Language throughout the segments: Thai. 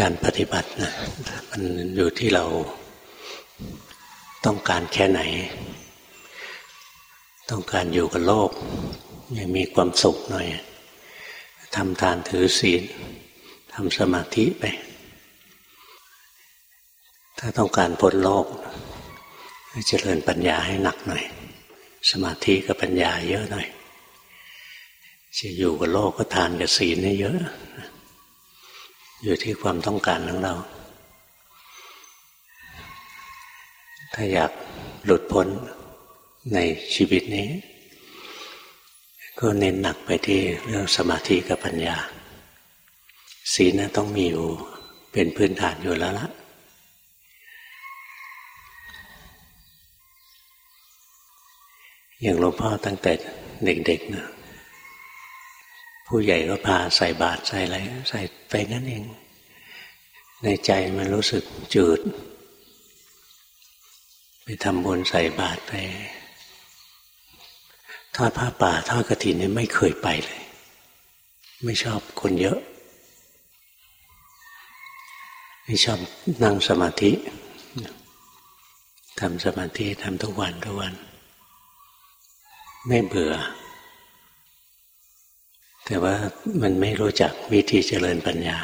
การปฏิบัตินะมันอยู่ที่เราต้องการแค่ไหน ต้องการอยู่กับโลกยังมีความสุขหน่อยทำทานถือศีลทำสมาธิไป ถ้าต้องการพ้นโลกเจริญปัญญาให้หนักหน่อย สมาธิกับปัญญาเยอะหน่อยจะอยู่กับโลกก็ทานกับศีลให้เยอะ อยู่ที่ความต้องการของเรา ถ้าอยากหลุดพ้นในชีวิตนี้ ก็เน้นหนักไปที่เรื่องสมาธิกับปัญญา ศีลนะต้องมีอยู่เป็นพื้นฐานอยู่แล้วละอย่างหลวงพ่อตั้งแต่เด็กๆนะ ผู้ใหญ่ก็พาใส่บาตรใส่อะไรใส่ไปนั่นเอง ในใจมันรู้สึกจืด ไปทำบุญใส่บาตรไปทอดผ้าป่าทอดกระถินนี่ไม่เคยไปเลย ไม่ชอบคนเยอะ ไม่ชอบนั่งสมาธิทำสมาธิทำทุกวันทุกวัน ไม่เบื่อ แต่ว่ามันไม่รู้จักวิธีเจริญปัญญา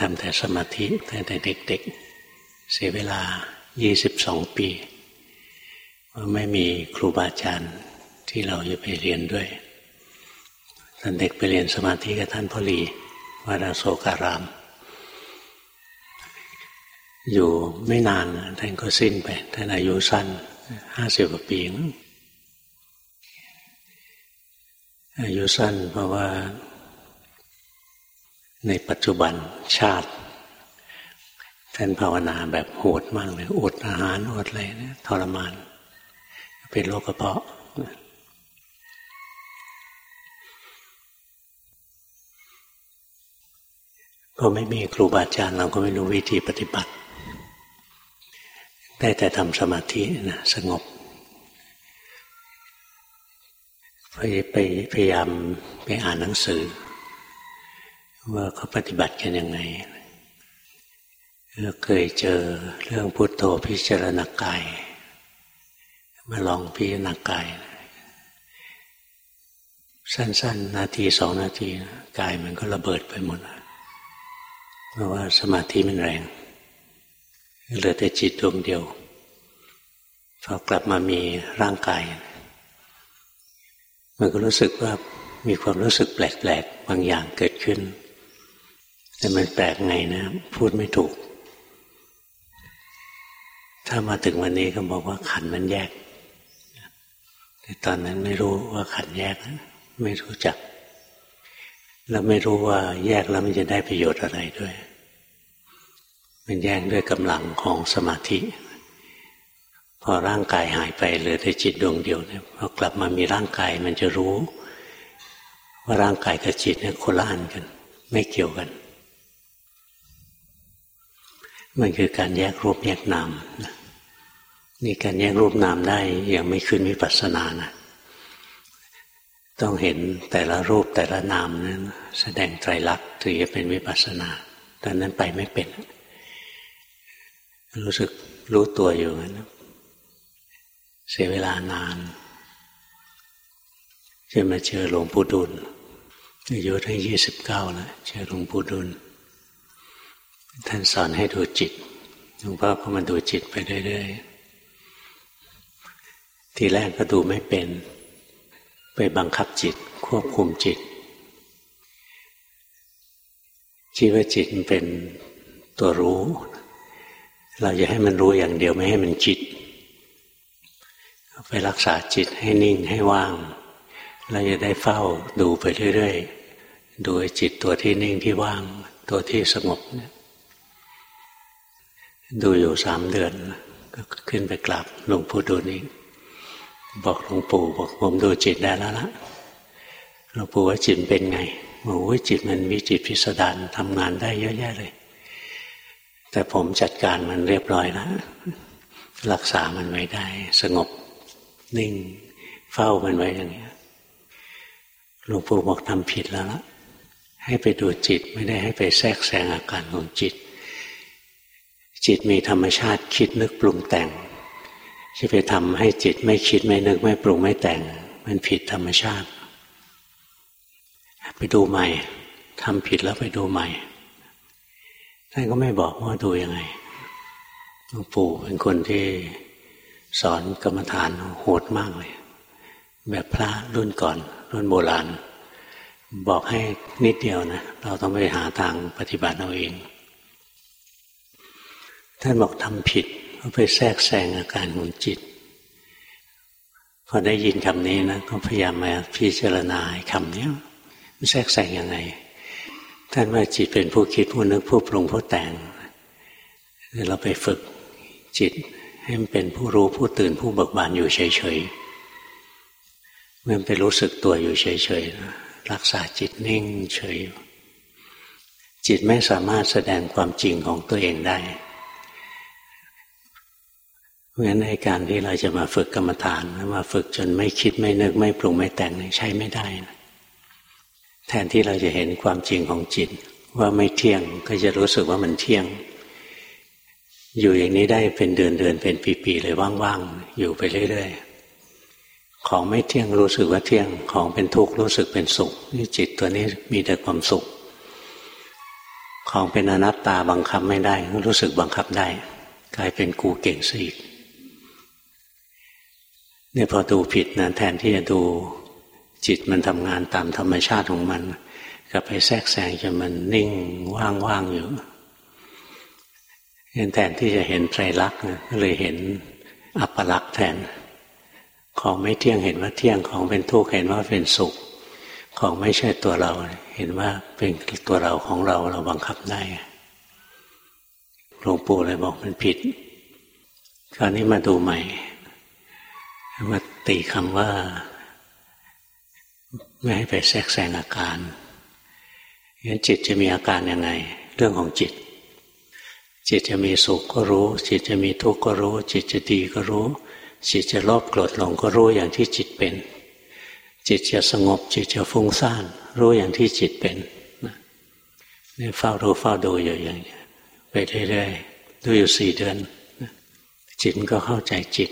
ทำแต่สมาธิตั้งแต่เด็ก ๆ เสียเวลา 22 ปีว่าไม่มีครูบาอาจารย์ที่เราจะไปเรียนด้วยตอนเด็กไปเรียนสมาธิกับท่านพ่อหลีวาราโสการาม อยู่ไม่นานท่านก็สิ้นไป ท่านอายุสั้นห้าสิบกว่าปีมั้ง อายุสั้นเพราะว่า ในปัจจุบันชาติ ท่านภาวนาแบบโหดมากเลยอดอาหารอดอะไรนะทรมาน เป็นโรคกระเพาะพอไม่มีครูบาอาจารย์เราก็ไม่รู้วิธีปฏิบัติ ได้แต่ทำสมาธินะสงบ ไปไปพยายามไปอ่านหนังสือ ว่าเขาปฏิบัติกันยังไงเราเคยเจอเรื่องพุทโธพิจารณากาย มาลองพิจารณากาย สั้น ๆ นาทีสองนาทีกายมันก็ระเบิดไปหมดเพราะว่าสมาธิมันแรง เหลือแต่จิตดวงเดียวพอกลับมามีร่างกาย มันก็รู้สึกว่ามีความรู้สึกแปลกๆบางอย่างเกิดขึ้น แต่มันแปลกไงนะ พูดไม่ถูก ถ้ามาถึงวันนี้ก็บอกว่าขันมันแยกแต่ตอนนั้นไม่รู้ว่าขันแยกไม่รู้จัก แล้วไม่รู้ว่าแยกแล้วมันจะได้ประโยชน์อะไรด้วย มันแยกด้วยกำลังของสมาธิ พอร่างกายหายไปเหลือแต่จิตดวงเดียวเนี่ยพอกลับมามีร่างกายมันจะรู้ ว่าร่างกายกับจิตเนี่ยคนละอันกัน ไม่เกี่ยวกัน มันคือการแยกรูปแยกนามนี่การแยกรูปนามได้ยังไม่ขึ้นวิปัสสนานะต้องเห็นแต่ละรูปแต่ละนามนั้น แสดงไตรลักษณ์ถึงจะเป็นวิปัสสนาตอนนั้นไปไม่เป็น รู้สึกรู้ตัวอยู่นะ เสียเวลานานจะมาเจอหลวงปู่ดุลอายุทั้งยี่สิบเก้าแล้วเจอหลวงปู่ดุลท่านสอนให้ดูจิตหลวงพ่อก็มาดูจิตไปเรื่อยๆทีแรกก็ดูไม่เป็น ไปบังคับจิต ควบคุมจิตคิดว่าจิตมันเป็นตัวรู้ เราจะให้มันรู้อย่างเดียวไม่ให้มันจิต ไปรักษาจิตให้นิ่งให้ว่าง เราจะได้เฝ้าดูไปเรื่อยๆ ดูจิตตัวที่นิ่งที่ว่าง ตัวที่สงบเนี่ยดูอยู่สามเดือน ก็ขึ้นไปกราบหลวงปู่ดูนี้บอกหลวงปู่บอกผมดูจิตได้แล้วละหลวงปู่ว่าจิตเป็นไงบอกว่าจิตมันมีจิตพิสดารทำงานได้เยอะแยะเลย แต่ผมจัดการมันเรียบร้อยแล้วรักษามันไว้ได้ สงบ นิ่งเฝ้ามันไว้อย่างนี้หลวงปู่บอกทำผิดแล้วละให้ไปดูจิตไม่ได้ให้ไปแทรกแซงอาการของจิต จิตมีธรรมชาติคิดนึกปรุงแต่งจะไปทำให้จิตไม่คิดไม่นึกไม่ปรุงไม่แต่ง มันผิดธรรมชาติ ไปดูใหม่ทำผิดแล้วไปดูใหม่ท่านก็ไม่บอกว่าดูยังไงหลวงปู่เป็นคนที่ สอนกรรมฐานโหดมากเลย แบบพระรุ่นก่อน รุ่นโบราณ บอกให้นิดเดียวนะ เราต้องไปหาทางปฏิบัติเอาเอง ท่านบอกทำผิดก็ไปแทรกแซงอาการของจิต พอได้ยินคำนี้นะก็พยายามมาพิจารณาคำนี้มันแทรกแซงยังไง ท่านว่าจิตเป็นผู้คิดผู้นึกผู้ปรุงผู้แต่งเราไปฝึกจิต ให้มันเป็นผู้รู้ผู้ตื่นผู้เบิกบานอยู่เฉยๆมันไปรู้สึกตัวอยู่เฉยๆรักษาจิตนิ่งเฉย จิตไม่สามารถแสดงความจริงของตัวเองได้เพราะฉะนั้นในการที่เราจะมาฝึกกรรมฐานมาฝึกจนไม่คิดไม่นึกไม่ปรุงไม่แต่งใช้ไม่ได้นะแทนที่เราจะเห็นความจริงของจิต ว่าไม่เที่ยงก็จะรู้สึกว่ามันเที่ยง อยู่อย่างนี้ได้เป็นเดือนเดือนเป็นปีๆเลยว่างๆอยู่ไปเรื่อยๆของไม่เที่ยงรู้สึกว่าเที่ยงของเป็นทุกข์รู้สึกเป็นสุขนี่จิตตัวนี้มีแต่ความสุข ของเป็นอนัตตาบังคับไม่ได้ รู้สึกบังคับได้ กลายเป็นกูเก่งซะอีกเนี่ยพอดูผิดนะแทนที่จะดูจิตมันทำงานตามธรรมชาติของมันก็ไปแทรกแซงจนมันนิ่งว่างๆอยู่ แทนที่จะเห็นไตรลักษณ์ก็เลยเห็นอัปลักษณ์แทน ของไม่เที่ยงเห็นว่าเที่ยงของเป็นทุกข์เห็นว่าเป็นสุข ของไม่ใช่ตัวเรา เห็นว่าเป็นตัวเราของเราเราบังคับได้หลวงปู่เลยบอกมันผิดคราวนี้มาดูใหม่มาตีคำว่า ไม่ให้ไปแทรกแซงอาการงั้นจิตจะมีอาการยังไง เรื่องของจิต จิตจะมีสุขก็รู้ จิตจะมีทุกข์ก็รู้ จิตจะดีก็รู้ จิตจะรอบโกรธหลงก็รู้อย่างที่จิตเป็น จิตจะสงบ จิตจะฟุ้งซ่านรู้อย่างที่จิตเป็นนี่เฝ้ารู้เฝ้าดูอยู่อย่างนี้ไปเรื่อยๆดูอยู่สี่เดือนจิตมันก็เข้าใจจิต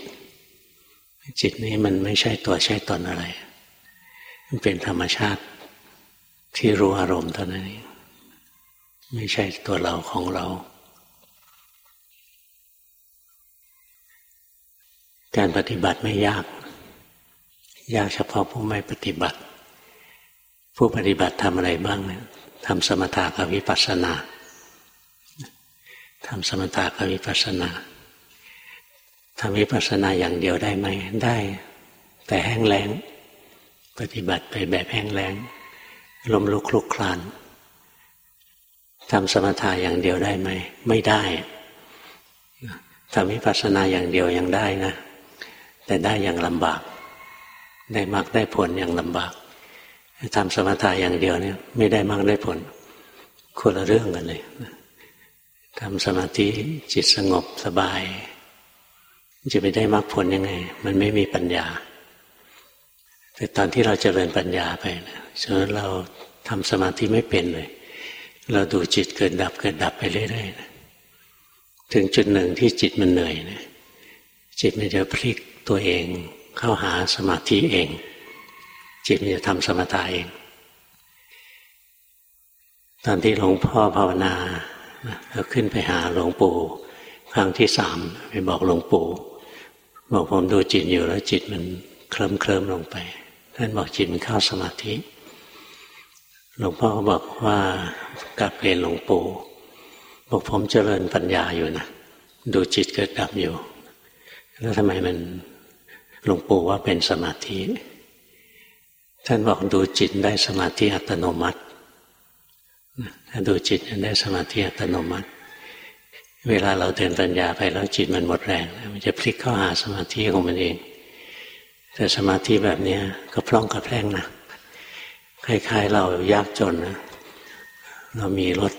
จิตนี้มันไม่ใช่ตัวใช่ตนอะไร มันเป็นธรรมชาติที่รู้อารมณ์เท่านั้นเองไม่ใช่ตัวเราของเรา การปฏิบัติไม่ยาก ยากเฉพาะผู้ไม่ปฏิบัติ ผู้ปฏิบัติทำอะไรบ้างเนี่ยทำสมถะกับวิปัสสนาทำสมถะกับวิปัสสนาทำวิปัสสนาอย่างเดียวได้ไหมได้ แต่แห้งแล้ง ปฏิบัติไปแบบแห้งแล้งลมลุกคลุกคลานทำสมถะอย่างเดียวได้ไหมไม่ได้ทำวิปัสสนาอย่างเดียวยังได้นะ แต่ได้อย่างลำบาก ได้มากได้ผลอย่างลำบากทำสมถะอย่างเดียวเนี่ย ไม่ได้มากได้ผลคนละเรื่องกันเลยทำสมาธิจิตสงบสบาย จะไปได้มากผลยังไง มันไม่มีปัญญา แต่ตอนที่เราจเจริญปัญญาไปนะฉะนั้นเราทำสมาธิไม่เป็นเลย เราดูจิตเกิดดับเกิดดับไปเรื่อยๆถึงจุดหนึ่งที่จิตมันเหนื่อยนะจิตมันจะพลิก ตัวเองเข้าหาสมาธิเอง จิตจะทำสมถะเอง ตอนที่หลวงพ่อภาวนาเราขึ้นไปหาหลวงปู่ครั้งที่สามไปบอกหลวงปู่บอกผมดูจิตอยู่แล้วจิตมันเคลิ้มเคลิ้มลงไปท่านบอกจิตมันเข้าสมาธิ หลวงพ่อก็บอกว่ากลับเรียนหลวงปู่บอกผมเจริญปัญญาอยู่นะดูจิตเกิดดับอยู่ แล้วทำไมมัน หลวงปู่ว่าเป็นสมาธิ ท่านบอกดูจิตได้สมาธิอัตโนมัติถ้าดูจิตได้สมาธิอัตโนมัติ เวลาเราเดินปัญญาไปแล้วจิตมันหมดแรง มันจะพลิกเข้าหาสมาธิของมันเอง แต่สมาธิแบบนี้ก็พล่องกับแพร่งนะคล้ายๆ เรายากจนนะเรามีรถ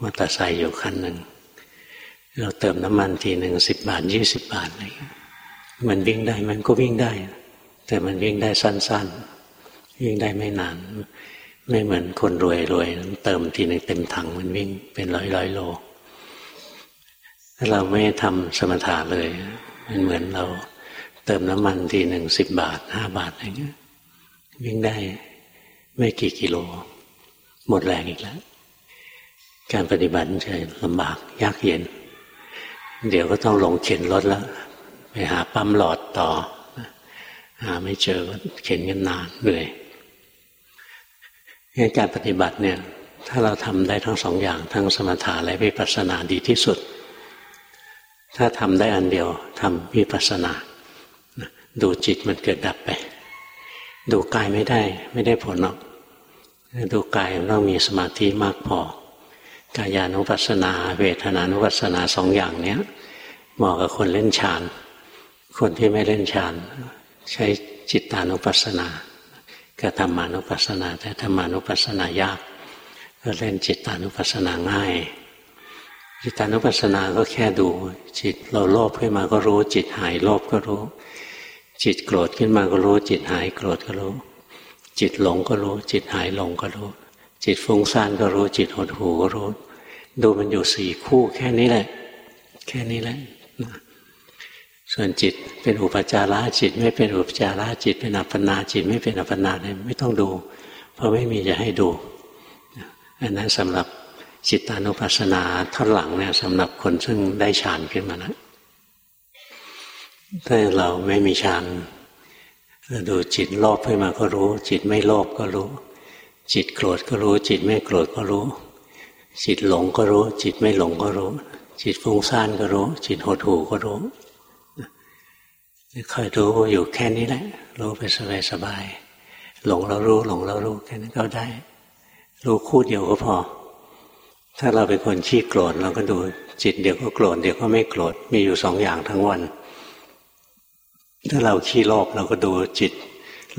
มอเตอร์ไซค์อยู่คันหนึ่ง เราเติมน้ำมันทีหนึ่งสิบบาทยี่สิบบาทอะไรอย่างเงี้ย มันวิ่งได้มันก็วิ่งได้ แต่มันวิ่งได้สั้น ๆ วิ่งได้ไม่นาน ไม่เหมือนคนรวยรวยเติมทีหนึ่งเต็มถังมันวิ่งเป็นร้อยร้อยโล ถ้าเราไม่ทำสมถะเลย มันเหมือนเราเติมน้ำมันทีหนึ่งสิบบาทห้าบาทอะไรเงี้ยวิ่งได้ไม่กี่กิโล หมดแรงอีกแล้ว การปฏิบัติจะลำบากยากเย็น เดี๋ยวก็ต้องลงเข็นรถแล้ว ไปหาปั๊มหลอดต่อ หาไม่เจอเข็นกันนานเหนื่อยงั้นการปฏิบัติเนี่ย ถ้าเราทำได้ทั้งสองอย่าง ทั้งสมถะและวิปัสสนาดีที่สุด ถ้าทำได้อันเดียวทำวิปัสสนา ดูจิตมันเกิดดับไป ดูกายไม่ได้ไม่ได้ผลหรอกดูกายมันต้องมีสมาธิมากพอกายานุปัสสนา เวทนานุปัสสนาสองอย่างเนี้ยเหมาะกับคนเล่นฌาน คนที่ไม่เล่นฌานใช้จิตตานุปัสสนากับธรรมานุปัสสนา แต่ธรรมานุปัสสนายาก ก็เล่นจิตตานุปัสสนาง่าย จิตตานุปัสสนาก็แค่ดู จิตเราโลภขึ้นมาก็รู้ จิตหายโลภก็รู้ จิตโกรธขึ้นมาก็รู้ จิตหายโกรธก็รู้ จิตหลงก็รู้ จิตหายหลงก็รู้ จิตฟุ้งซ่านก็รู้ จิตหดหูก็รู้ ดูมันอยู่สี่คู่แค่นี้แหละ แค่นี้แหละ ส่วนจิตเป็นอุปจาระจิต ไม่เป็นอุปจาระจิต เป็นอัปปนาจิต ไม่เป็นอัปปนาเนี่ยไม่ต้องดู เพราะไม่มีจะให้ดูอันนั้นสำหรับจิตานุปัสสนาท่อนหลังเนี่ยสำหรับคนซึ่งได้ฌานขึ้นมาแล้วถ้าเราไม่มีฌานเราดูจิตโลภขึ้นมาก็รู้ จิตไม่โลภก็รู้ จิตโกรธก็รู้ จิตไม่โกรธก็รู้ จิตหลงก็รู้ จิตไม่หลงก็รู้ จิตฟุ้งซ่านก็รู้ จิตหดหู่ก็รู้ คอยรู้อยู่แค่นี้แหละ รู้ไปสบายสบายหลงเรารู้ หลงเรารู้แค่นั้นก็ได้ รู้คู่เดียวก็พอ ถ้าเราเป็นคนขี้โกรธเราก็ดูจิตเดี๋ยวก็โกรธเดี๋ยวก็ไม่โกรธมีอยู่สองอย่างทั้งวัน ถ้าเราขี้โลภเราก็ดูจิต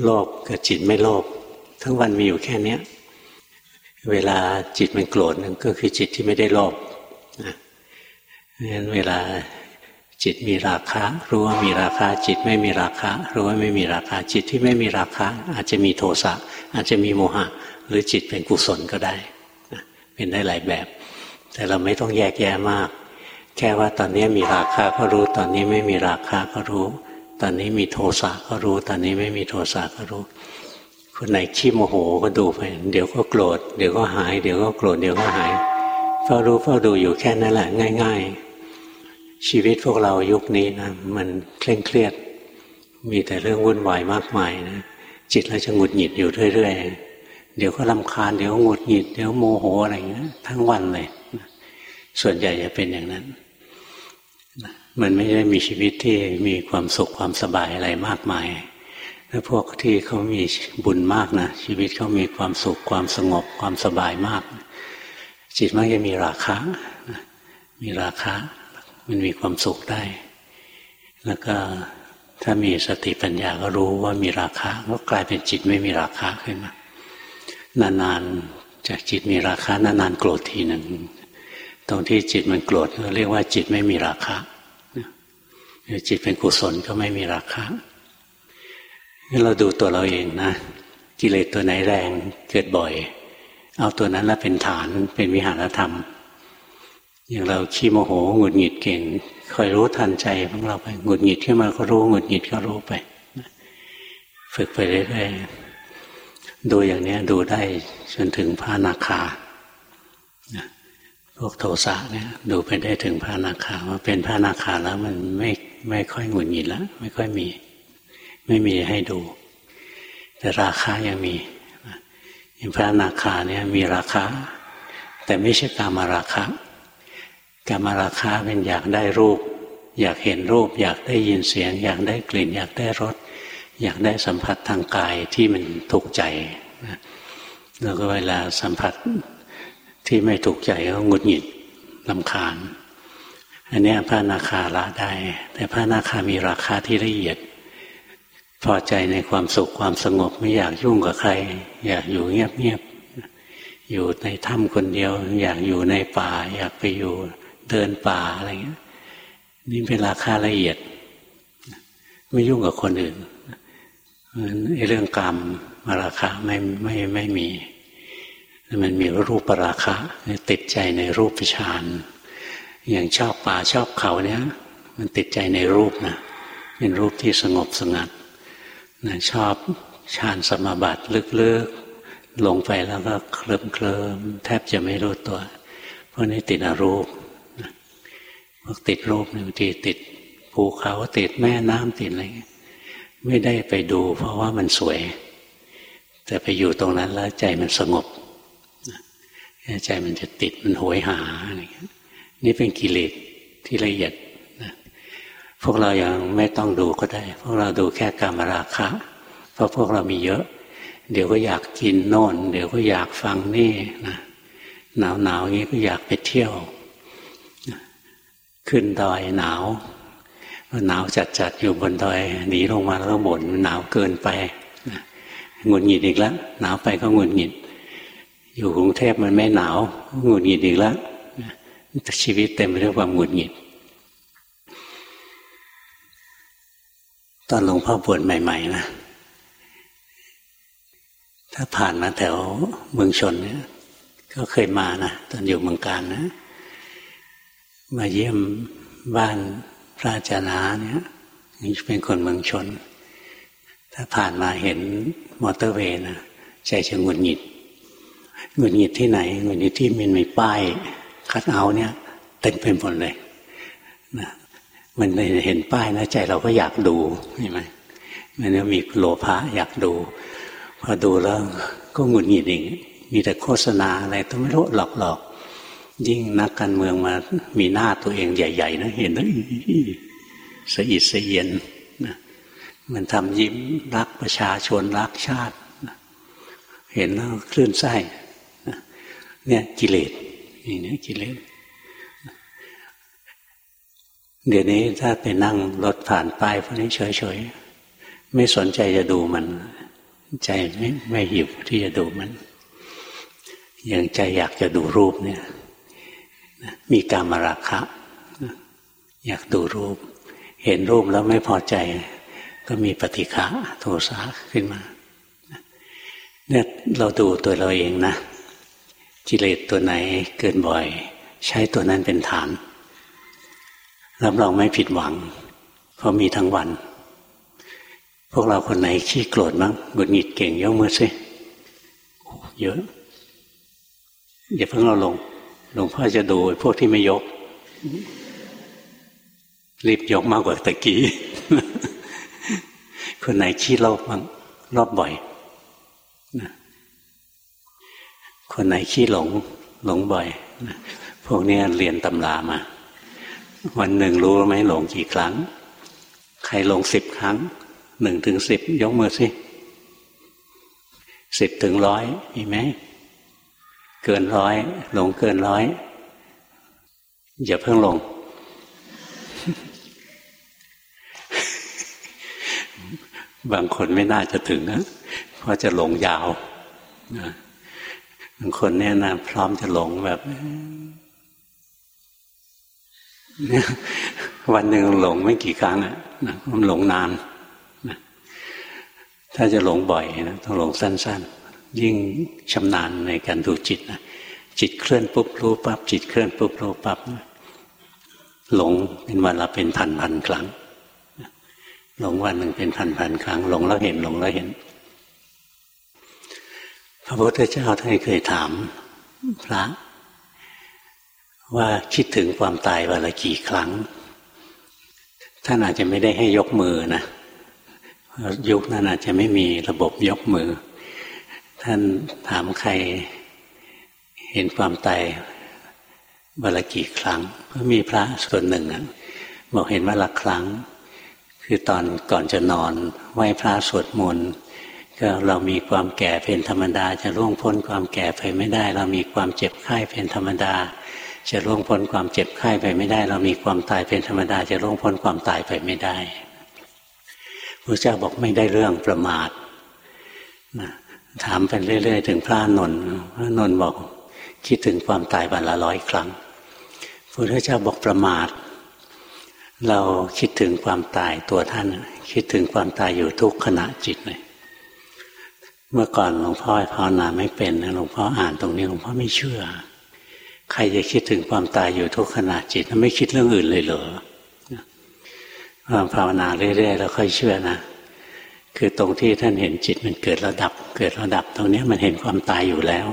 โลภกับจิตไม่โลภทั้งวันมีอยู่แค่เนี้ย เวลาจิตมันโกรธนั่นก็คือจิตที่ไม่ได้โลภนะงั้นเวลา จิตมีราคะรู้ว่ามีราคะจิตไม่มีราคะรู้ว่าไม่มีราคะจิตที่ไม่มีราคะ อาจจะมีโทสะอาจจะมีโมหะ หรือจิตเป็นกุศลก็ได้เป็นได้หลายแบบ แต่เราไม่ต้องแยกแยะมาก แค่ว่าตอนนี้มีราคะก็รู้ ตอนนี้ไม่มีราคะก็รู้ ตอนนี้มีโทสะก็รู้ ตอนนี้ไม่มีโทสะก็รู้คนไหนขี้โมโหก็ดูไปเดี๋ยวก็โกรธเดี๋ยวก็หาย เดี๋ยวก็โกรธเดี๋ยวก็หายเฝ้ารู้เฝ้าดูอยู่แค่นั้นแหละง่าย ๆ ชีวิตพวกเรายุคนี้นะมันเคร่งเครียด มีแต่เรื่องวุ่นวายมากมายนะจิตเราจะหงุดหงิดอยู่เรื่อยๆ เดี๋ยวก็ลำคาญเดี๋ยวหงุดหงิด เดี๋ยวโมโหอะไรอย่างเงี้ยทั้งวันเลยส่วนใหญ่จะเป็นอย่างนั้น มันไม่ได้มีชีวิตที่มีความสุขความสบายอะไรมากมายถ้าพวกที่เขามีบุญมากนะชีวิตเขามีความสุขความสงบความสบายมาก จิตมักจะมีราคะมีราคะ มันมีความสุขได้ แล้วก็ถ้ามีสติปัญญาก็รู้ว่ามีราคาก็กลายเป็นจิตไม่มีราคาขึ้นมานานๆจากจิตมีราคานานๆโกรธทีหนึ่งตรงที่จิตมันโกรธก็เรียกว่าจิตไม่มีราคาจิตเป็นกุศลก็ไม่มีราคาเราดูตัวเราเองนะกิเลสตัวไหนแรงเกิดบ่อย เอาตัวนั้นแล้วเป็นฐานเป็นวิหารธรรม อย่างเราขี้โมโหหงุดหงิดเก่งคอยรู้ทันใจของเราไปหงุดหงิดขึ้นมาก็รู้หงุดหงิดก็รู้ไปฝึกไปเรื่อยๆดูอย่างนี้ดูได้จนถึงพระนาคาพวกโทสะเนี่ยดูไปได้ถึงพระนาคาว่าเป็นพระนาคาแล้วมันไม่ไม่ค่อยหงุดหงิดแล้ว ไม่ค่อยมี ไม่มีให้ดู แต่ราคายังมีอย่างพระนาคาเนี่ยมีราคา แต่ไม่ใช่กามาราคา กรรมราคาเป็นอยากได้รูป อยากเห็นรูป อยากได้ยินเสียง อยากได้กลิ่น อยากได้รสอยากได้สัมผัสทางกายที่มันถูกใจแล้วก็เวลาสัมผัสที่ไม่ถูกใจก็หงุดหงิดลำคาญ อันนี้พระนาคาละได้ แต่พระนาคามีราคาที่ละเอียด พอใจในความสุขความสงบไม่อยากยุ่งกับใคร อยากอยู่เงียบๆอยู่ในถ้ำคนเดียว อยากอยู่ในป่า อยากไปอยู่ เดินป่าอะไรเงี้ย นี่เป็นราคาละเอียด ไม่ยุ่งกับคนอื่นเรื่องกรรมมาราคาไม่ไม่ไม่มี มันมีรูปปราคะติดใจในรูปฌานอย่างชอบป่าชอบเขาเนี่ยมันติดใจในรูปนะเป็นรูปที่สงบสงัดนะชอบฌานสมาบัติลึกๆลงไปแล้วก็เคลิมเคลิมแทบจะไม่รู้ตัวเพราะนี้ติดอรูป ติดรูปบางทีติดภูเขาติดแม่น้ำติดอะไรเงี้ยไม่ได้ไปดู เพราะว่ามันสวย แต่ไปอยู่ตรงนั้นแล้วใจมันสงบใจมันจะติดมันโหยหาอะไรเงี้ยนี่เป็นกิเลสที่ละเอียดพวกเรายังไม่ต้องดูก็ได้ พวกเราดูแค่กามราคะ เพราะพวกเรามีเยอะ เดี๋ยวก็อยากกินโน่น เดี๋ยวก็อยากฟังนี่นะหนาวหนาวอย่างนี้ก็อยากไปเที่ยว ขึ้นดอยหนาวหนาวจัดจัดอยู่บนดอยหนีลงมาแล้วก็บ่นหนาวเกินไปหงุดหงิดอีกแล้วหนาวไปก็หงุดหงิด อยู่กรุงเทพมันไม่หนาวหงุดหงิดอีกแล้วชีวิตเต็มไปด้วยความหงุดหงิด ตอนหลวงพ่อบวชใหม่ๆนะถ้าผ่านมาแถวเมืองชนเนี่ยก็เคยมานะตอนอยู่เมืองการนะ มาเยี่ยมบ้านพระอาจารย์เนี่ยนี่เป็นคนเมืองชน ถ้าผ่านมาเห็นมอเตอร์เวย์นะใจจะหงุดหงิดหงุดหงิดที่ไหนหงุดหงิดที่มันมีป้ายคัดเอาเนี่ยเต็มไปหมดเลยนะมันเห็นป้ายนะใจเราก็อยากดูใช่ไหมมันมีโลภะอยากดู พอดูแล้วก็หงุดหงิดเองมีแต่โฆษณาอะไรต้องไม่รู้หลอกๆ ยิ่งนักการเมืองมามีหน้าตัวเองใหญ่ ๆ นะ เห็นแล้วสะอิดสะเอียนนะมันทำยิ้มรักประชาชนรักชาติเห็นแล้วคลื่นไส้เนี่ยกิเลสนี่เนี่ยกิเลสเดี๋ยวนี้ถ้าไปนั่งรถผ่านป้ายพวกนี้เฉยๆไม่สนใจจะดูมัน ใจไม่ไม่หิวที่จะดูมันอย่างใจอยากจะดูรูปเนี่ย มีกามาราคะ อยากดูรูป เห็นรูปแล้วไม่พอใจ ก็มีปฏิฆะโทสะขึ้นมาเนี่ยเราดูตัวเราเองนะกิเลสตัวไหนเกินบ่อย ใช้ตัวนั้นเป็นฐานรับรองไม่ผิดหวัง เพราะมีทั้งวัน พวกเราคนไหนขี้โกรธมั้งหงุดหงิดเก่งยกมือสิเยอะ อย่าเพิ่งเราลง หลวงพ่อจะดูพวกที่ไม่ยก รีบยกมากกว่าตะกี้ คนไหนขี้โลภบ้างรอบบ่อยคนไหนขี้หลง หลงบ่อยพวกนี้เรียนตำรามา วันหนึ่งรู้ไหมหลงกี่ครั้ง ใครหลงสิบครั้งหนึ่งถึงสิบยกมือสิสิบถึงร้อยมีไหม เกินร้อยหลงเกินร้อยอย่าเพิ่งลง บางคนไม่น่าจะถึงนะเพราะจะหลงยาวบางคนเนี่ยนะพร้อมจะหลงแบบวันหนึ่งหลงไม่กี่ครั้งอะนะมันหลงนานถ้าจะหลงบ่อยนะต้องหลงสั้น ๆ ยิ่งชำนาญในการดูจิตนะจิตเคลื่อนปุ๊บรู้ปั๊บจิตเคลื่อนปุ๊บรู้ปั๊บหลงเป็นวันละเป็นพันพันครั้งหลงวันหนึ่งเป็นพันพันครั้งหลงแล้วเห็นหลงแล้วเห็น พระพุทธเจ้าท่านเคยถามพระ ว่าคิดถึงความตายวันละกี่ครั้ง ท่านอาจจะไม่ได้ให้ยกมือนะยุคนั้นอาจจะไม่มีระบบยกมือ ท่านถามใครเห็นความตายวันละกี่ครั้ง ก็มีพระส่วนหนึ่งบอกเห็นว่าละครั้ง คือตอนก่อนจะนอนไหว้พระสวดมนต์ก็เรามีความแก่เป็นธรรมดา จะล่วงพ้นความแก่ไปไม่ได้ เรามีความเจ็บไข้เป็นธรรมดา จะล่วงพ้นความเจ็บไข้ไปไม่ได้ เรามีความตายเป็นธรรมดา จะล่วงพ้นความตายไปไม่ได้พระเจ้าบอกไม่ได้เรื่องประมาทนะ ถามไปเรื่อย ๆ ถึงพระนนท์พระนนท์บอกคิดถึงความตายวันละร้อยครั้งพระพุทธเจ้าบอกประมาท เราคิดถึงความตายตัวท่าน คิดถึงความตายอยู่ทุกขณะจิตเลยเมื่อก่อนหลวงพ่อภาวนาไม่เป็นหลวงพ่ออ่านตรงนี้หลวงพ่อไม่เชื่อ ใครจะคิดถึงความตายอยู่ทุกขณะจิต ไม่คิดเรื่องอื่นเลยเหรอภาวนาเรื่อยๆแล้วค่อยเชื่อนะ คือตรงที่ท่านเห็นจิตมันเกิดระดับ เกิดระดับตรงนี้มันเห็นความตายอยู่แล้ว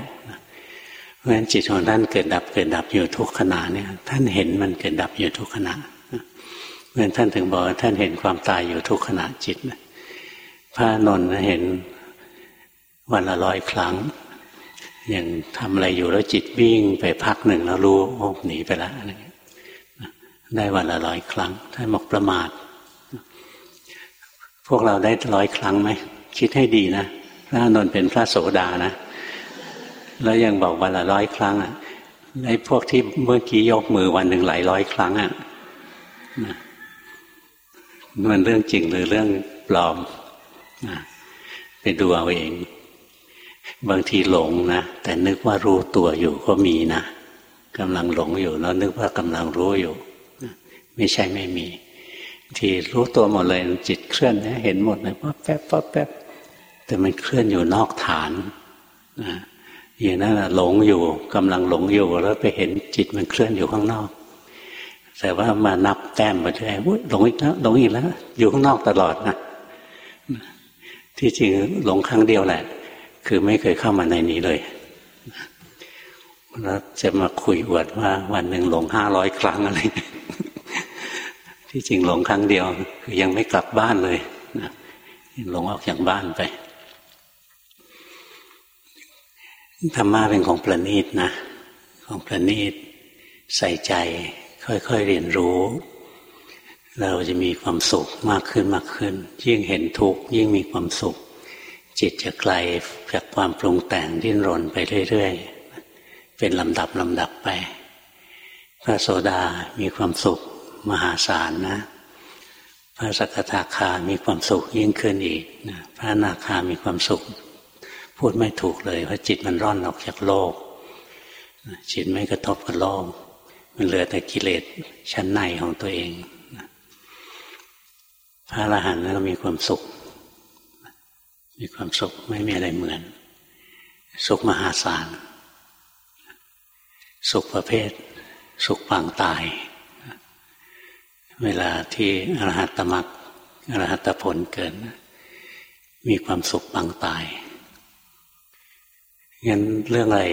เพราะฉะนั้นจิตของท่านเกิดดับเกิดดับอยู่ทุกขณะเนี่ย ท่านเห็นมันเกิดดับอยู่ทุกขณะเพราะฉะนั้นท่านถึงบอกว่าท่านเห็นความตายอยู่ทุกขณะจิตพระนนท์เห็นวันละร้อยครั้งอย่างทำอะไรอยู่แล้วจิตวิ่งไปพักหนึ่งแล้วรู้โอ้หนีไปแล้วได้วันละร้อยครั้งท่านบอกประมาท พวกเราได้ร้อยครั้งไหมคิดให้ดีนะพระนนท์เป็นพระโสดานะแล้วยังบอกวันละร้อยครั้งอะในพวกที่เมื่อกี้ยกมือวันหนึ่งหลายร้อยครั้งอะมันเรื่องจริงหรือเรื่องปลอมไปดูเอาเอง บางทีหลงนะแต่นึกว่ารู้ตัวอยู่ก็มีนะกำลังหลงอยู่แล้วนึกว่ากำลังรู้อยู่ ไม่ใช่ไม่มี ทีรู้ตัวหมดเลยจิตเคลื่อนนะเห็นหมดเลยว่าแป๊บป๊บแป๊บแต่มันเคลื่อนอยู่นอกฐานนะอย่างนั้นหลงอยู่กำลังหลงอยู่แล้วไปเห็นจิตมันเคลื่อนอยู่ข้างนอก แต่ว่ามานับแต้มไปเรื่อยหลงอีกแล้วหลงอีกแล้ว อยู่ข้างนอกตลอดนะที่จริงหลงครั้งเดียวแหละ คือไม่เคยเข้ามาในนี้เลยแล้วจะมาคุยอวดว่าวันหนึ่งหลงห้าร้อยครั้งอะไร ที่จริงหลงครั้งเดียว คือยังไม่กลับบ้านเลยนะหลงออกจากบ้านไปธรรมะเป็นของประณีตนะ ของประณีตใส่ใจ ค่อยๆเรียนรู้ เราจะมีความสุขมากขึ้นมากขึ้น ยิ่งเห็นทุกข์ยิ่งมีความสุข จิตจะไกลจากความปรุงแต่งดิ้นรนไปเรื่อยๆ เป็นลำดับลำดับไป พระโสดามีความสุข มหาศาลนะ พระสกทาคามีความสุขยิ่งขึ้นอีกนะพระนาคามีความสุข พูดไม่ถูกเลยเพราะจิตมันร่อนออกจากโลก จิตไม่กระทบกับโลก มันเหลือแต่กิเลสชั้นในของตัวเองพระอรหันต์นั้นมีความสุข มีความสุขไม่มีอะไรเหมือน สุขมหาศาล สุขประเภท สุขปางตาย เวลาที่อรหัตมรรคอรหัตผลเกิดมีความสุขปางตายงั้นเรื่องอะไร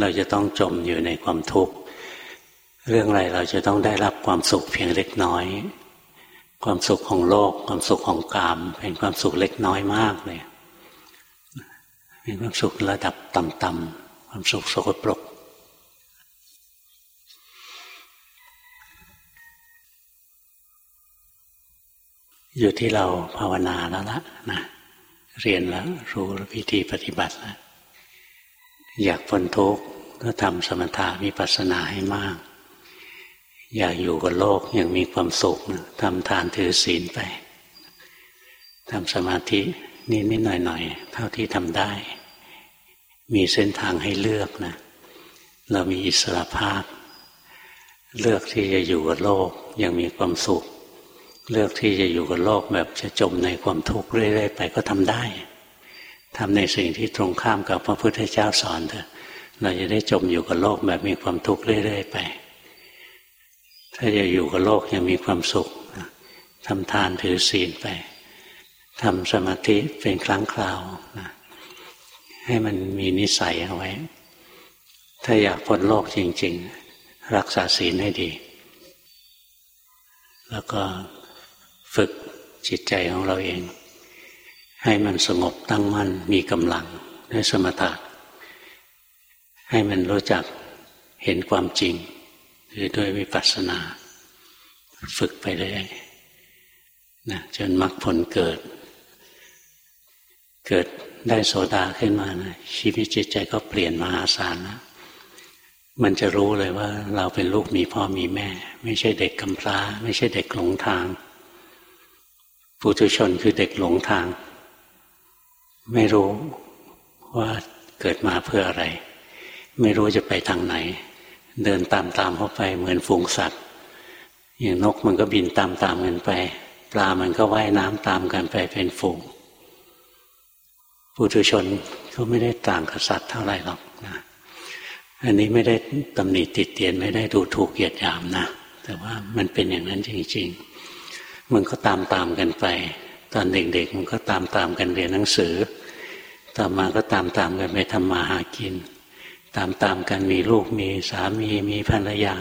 เราจะต้องจมอยู่ในความทุกข์ เรื่องอะไรเราจะต้องได้รับความสุขเพียงเล็กน้อย ความสุขของโลก ความสุขของกาม เป็นความสุขเล็กน้อยมากเลยเป็นความสุขระดับต่ำๆความสุขสกปรก อยู่ที่เราภาวนาแล้วละนะเรียนแล้วรู้วิธีปฏิบัติแล้วอยากพ้นทุกข์ก็ทำสมถะมีปัสนาให้มาก อยากอยู่กับโลกยังมีความสุขทำทานถือศีลไปทำสมาธินิดนิดหน่อยหน่อยเท่าที่ทำได้ มีเส้นทางให้เลือกนะ เรามีอิสระภาพ เลือกที่จะอยู่กับโลกยังมีความสุข เลือกที่จะอยู่กับโลกแบบจะจมในความทุกข์เรื่อยๆไปก็ทำได้ทำในสิ่งที่ตรงข้ามกับพระพุทธเจ้าสอนเถอะเราจะได้จมอยู่กับโลกแบบมีความทุกข์เรื่อยๆไป ถ้าจะอยู่กับโลกยังมีความสุขทำทานถือศีลไปทำสมาธิเป็นครั้งคราวนะให้มันมีนิสัยเอาไว้ ถ้าอยากพ้นโลกจริง ๆ รักษาศีลให้ดี แล้วก็ ฝึกจิตใจของเราเอง ให้มันสงบตั้งมั่นมีกำลังด้วยสมถะให้มันรู้จักเห็นความจริงคือด้วยวิปัสสนา ฝึกไปเรื่อยนะจนมรรคผลเกิด เกิดได้โสดาขึ้นมานะชีวิตจิตใจก็เปลี่ยนมหาศาลนะมันจะรู้เลยว่าเราเป็นลูกมีพ่อมีแม่ ไม่ใช่เด็กกำพร้า ไม่ใช่เด็กหลงทาง ปุถุชนคือเด็กหลงทาง ไม่รู้ว่าเกิดมาเพื่ออะไร ไม่รู้จะไปทางไหน เดินตามตามเข้าไปเหมือนฝูงสัตว์ อย่างนกมันก็บินตามตามกันไป ปลามันก็ว่ายน้ำตามกันไปเป็นฝูงปุถุชนก็ไม่ได้ต่างกับสัตว์เท่าไหร่หรอกนะอันนี้ไม่ได้ตำหนิติดเตียนไม่ได้ดูถูกเหยียดหยามนะ แต่ว่ามันเป็นอย่างนั้นจริงๆ มันก็ตามตามกันไป ตอนเด็กๆ มันก็ตามตามกันเรียนหนังสือ ต่อมาก็ตามตามกันไปทำมาหากิน ตามตามกันมีลูกมีสามีมีภรรยา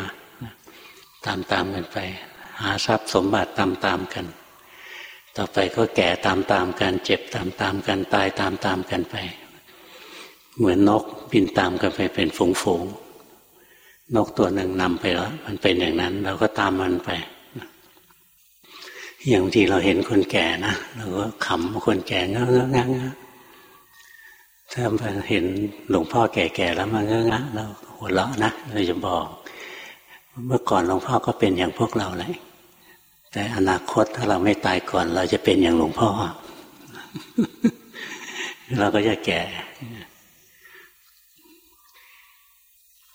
ตามตามกันไป หาทรัพย์สมบัติตามตามกัน ต่อไปก็แก่ตามตามกันเจ็บตามตามกันตายตามตามกันไป เหมือนนกบินตามกันไปเป็นฝูงฝูงนกตัวหนึ่งนำไปแล้ว มันเป็นอย่างนั้นเราก็ตามมันไป อย่างที่เราเห็นคนแก่นะเราก็ขำคนแก่เงอะเงอะงะถ้าเห็นหลวงพ่อแก่ๆแล้วมันเงอะงะเราหัวเราะนะเราจะบอก เมื่อก่อนหลวงพ่อก็เป็นอย่างพวกเราเลยแต่อนาคตถ้าเราไม่ตายก่อน เราจะเป็นอย่างหลวงพ่อ เราก็จะแก่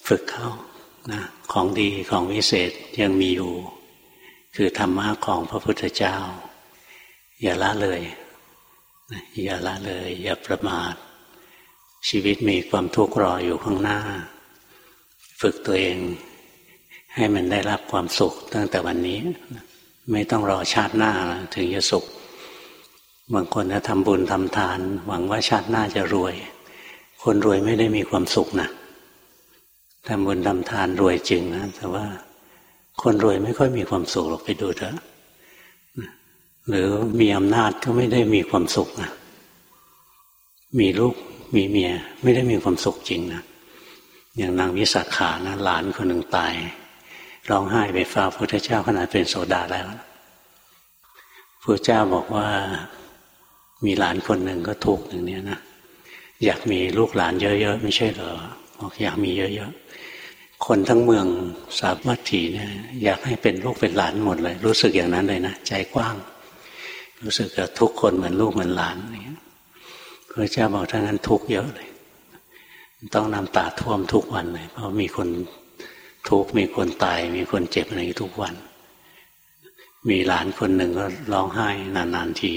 ฝึกเข้านะของดีของวิเศษยังมีอยู่ คือธรรมะของพระพุทธเจ้า อย่าละเลย อย่าละเลย อย่าประมาท ชีวิตมีความทุกข์รออยู่ข้างหน้า ฝึกตัวเอง ให้มันได้รับความสุขตั้งแต่วันนี้ ไม่ต้องรอชาติหน้าถึงจะสุขบางคนนะทำบุญทำทาน หวังว่าชาติหน้าจะรวย คนรวยไม่ได้มีความสุขนะทำบุญทำทานรวยจริงนะแต่ว่า คนรวยไม่ค่อยมีความสุขหรอกไปดูเถอะหรือมีอำนาจก็ไม่ได้มีความสุขนะมีลูกมีเมีย ไม่ได้มีความสุขจริงนะอย่างนางวิสาขานะหลานคนหนึ่งตายร้องไห้ไปฟ้าพระพุทธเจ้าขนาดเป็นโสดาแล้วพระเจ้าบอกว่ามีหลานคนหนึ่งก็ทุกข์อย่างนี้นะอยากมีลูกหลานเยอะๆไม่ใช่เหรอบอกอยากมีเยอะๆ คนทั้งเมืองสาวัตถีเนี่ยอยากให้เป็นลูกเป็นหลานหมดเลย รู้สึกอย่างนั้นเลยนะใจกว้าง รู้สึกกับทุกคนเหมือนลูกเหมือนหลานนี่พระเจ้าบอกถ้างั้นทุกเยอะเลย ต้องน้ำตาท่วมทุกวันเลย เพราะมีคนทุกมีคนตาย มีคนเจ็บอะไรทุกวัน มีหลานคนหนึ่งก็ร้องไห้นานๆที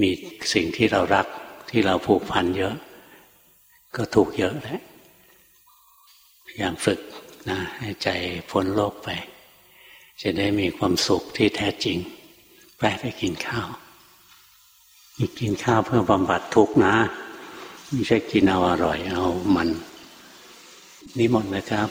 มีสิ่งที่เรารักที่เราผูกพันเยอะ ก็ทุกเยอะแหละ อย่างฝึกนะให้ใจพ้นโลกไป จะได้มีความสุขที่แท้จริง ไปไปกินข้าว กินข้าวเพื่อบำบัดทุกข์นะ ไม่ใช่กินเอาอร่อยเอามัน นิมนต์นะครับ